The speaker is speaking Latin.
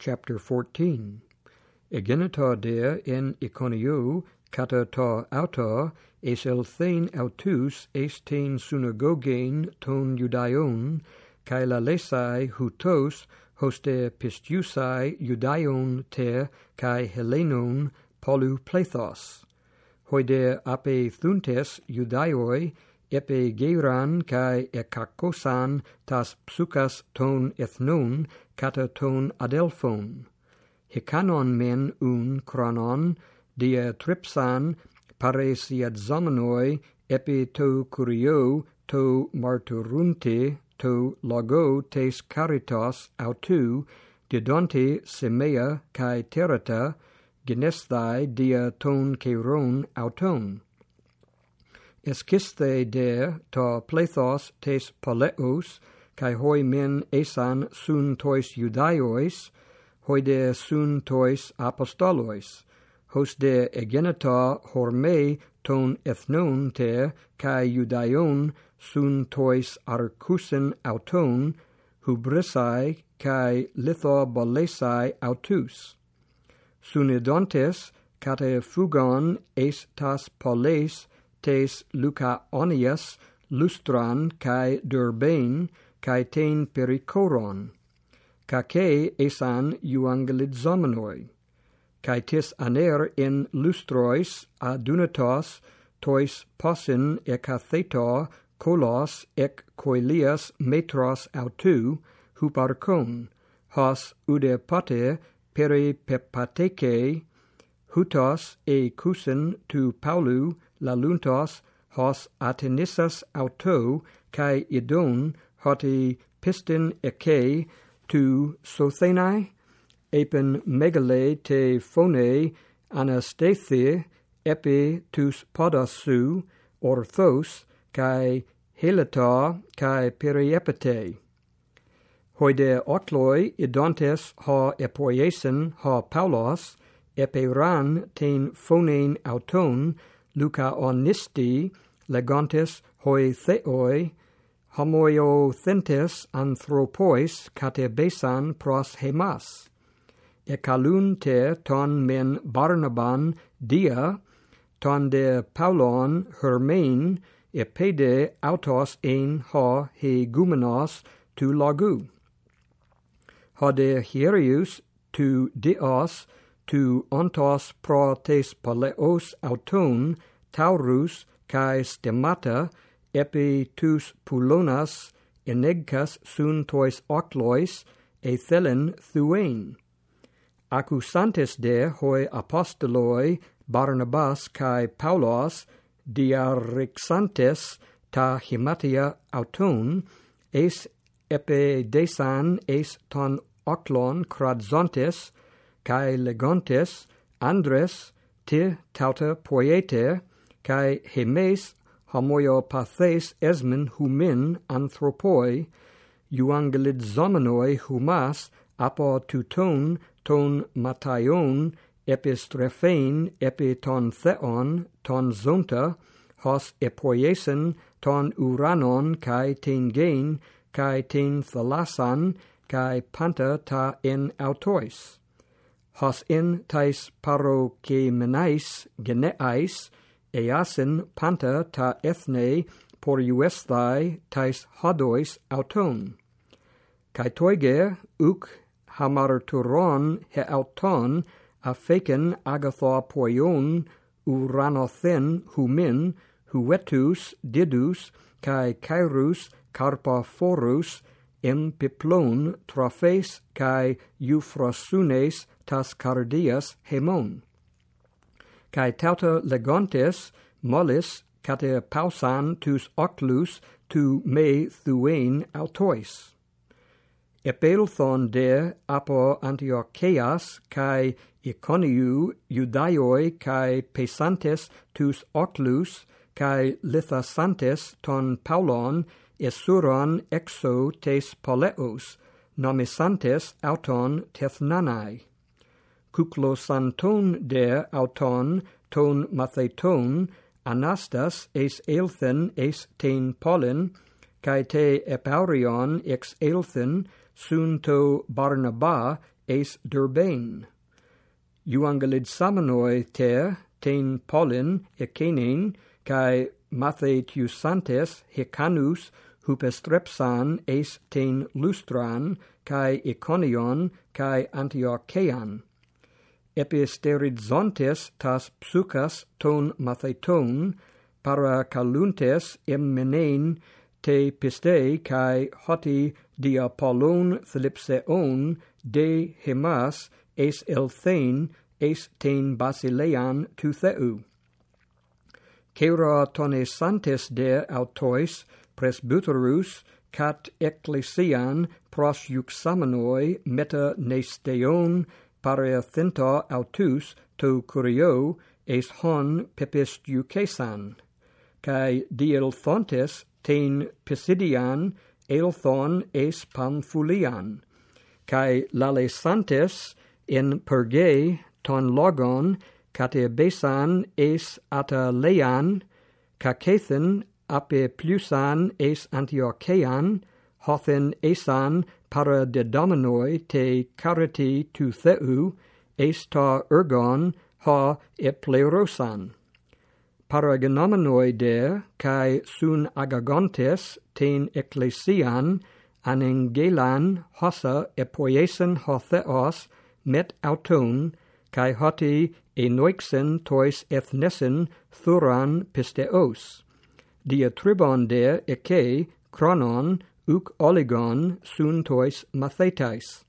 chapter 14. Egenita de en Iconio kata ta auta es el thein autus es ten synagogein ton judaion kai la lesai hutos hoste pistiusai judaion te kai helenon polu plethos hoide ape thuntes judaioi epigeiran kai ekakosan tas psukas ton ethnon kata ton adelphon. Hikanon men un chronon dia tripsan paresiad zomenoi epi to curio to marturunte to logo tes caritas autu didonte semea kai terata genesthai dia ton keron auton esciste de to plethos tes poleus, kai hoi men esan sun tois judaiois hoi de sun tois apostolois. Hos de egenita horme ton ethnon te kai judaion sun tois arcusen auton hubrisai kai litho balesai autus. Sunidontes cate fugon es tas poles tes Luca Onias, Lustran, cae Durbain, cae ten pericoron, cace esan euangelizomenoi, cae tis aner in lustrois adunatos, tois posin ec kolos colos ec coelias metros autu, huparcon, hos ude pate peri pepateke, hutos e cusin tu paulu la luntos hos atenissas auto kai idon hoti pistin eke tu sothenai epen megale te phone anastathia epi tus podasu orthos kai helata kai periepete hoide otloi idontes ha epoiesen ha paulos eperan ten phonein auton Luca onisti legantes hoi theoi homoiothentes anthropois katebesan pros hemas. Ecalunte ton men Barnaban dia, ton de Paulon hermain, epede autos ein ha hegumenos tu lagu. Hode hierius tu dios tu ontos pro tes paleos auton taurus kai stemata epi tus pulonas enegkas sun tois oclois e thelen thuein. Accusantes de hoi apostoloi Barnabas kai Paulos diarixantes ta himatia auton es epe desan es ton oclon cradzontes kai legontes andres te tauta poieter, kai hemes homoiopathes esmen humin anthropoi, euangelizomenoi humas apo tuton ton mataion epistrophein epi ton theon ton zonta hos epoiesen ton uranon kai ten gain kai ten thalasan kai panta ta en autois hos in tais parokemenais geneais easen panta ta ethne por uesthai tais hodois auton. Kai toige uk hamarturon he auton afeken agatha poion uranothen humin huetus didus kai kairus carpophorus en Piplon Trofes kai Euphrosunes Tascardias Hemon. kai tauta legontes mollis kate pausan tus oclus tu me thuein autois. Epelthon de apo Antiocheas kai Iconiu Judaioi kai pesantes tus oclus kai lithasantes ton paulon esuron exo tes poleos nomisantes auton tethnanai cuclosanton de auton ton matheton anastas eis elthen eis ten polin kai te epaurion ex elthen sunto barnaba eis derbain euangelid samanoi te ten polin ekenein kai mathe santes hecanus hupestrepsan eis ten lustran kai iconion kai antiochean. Episterizontes tas psucas ton matheton para caluntes emmenein te pistei kai hoti dia polon thlipseon de hemas eis elthein eis ten basilean tu theu Keratonesantes de autois presbyterus cat ecclesian prosyuxamenoi meta nesteon pareathenta autus to curio es hon pepistiucesan kai dielthontes ten pisidian elthon es pamphulian kai lalesantes in perge ton logon katebesan es atalean, kakethen ape plusan es antiochean, hothen esan para dedominoi te cariti tu theu, es ta ergon ha eplerosan. Paragenomenoi de, kai sun agagontes ten ecclesian, anengelan hosa epoiesen hotheos met auton, kai hoti enoixen tois ethnesen thuran pisteos. Dia tribon de eke, chronon, uc oligon sun tois mathetais.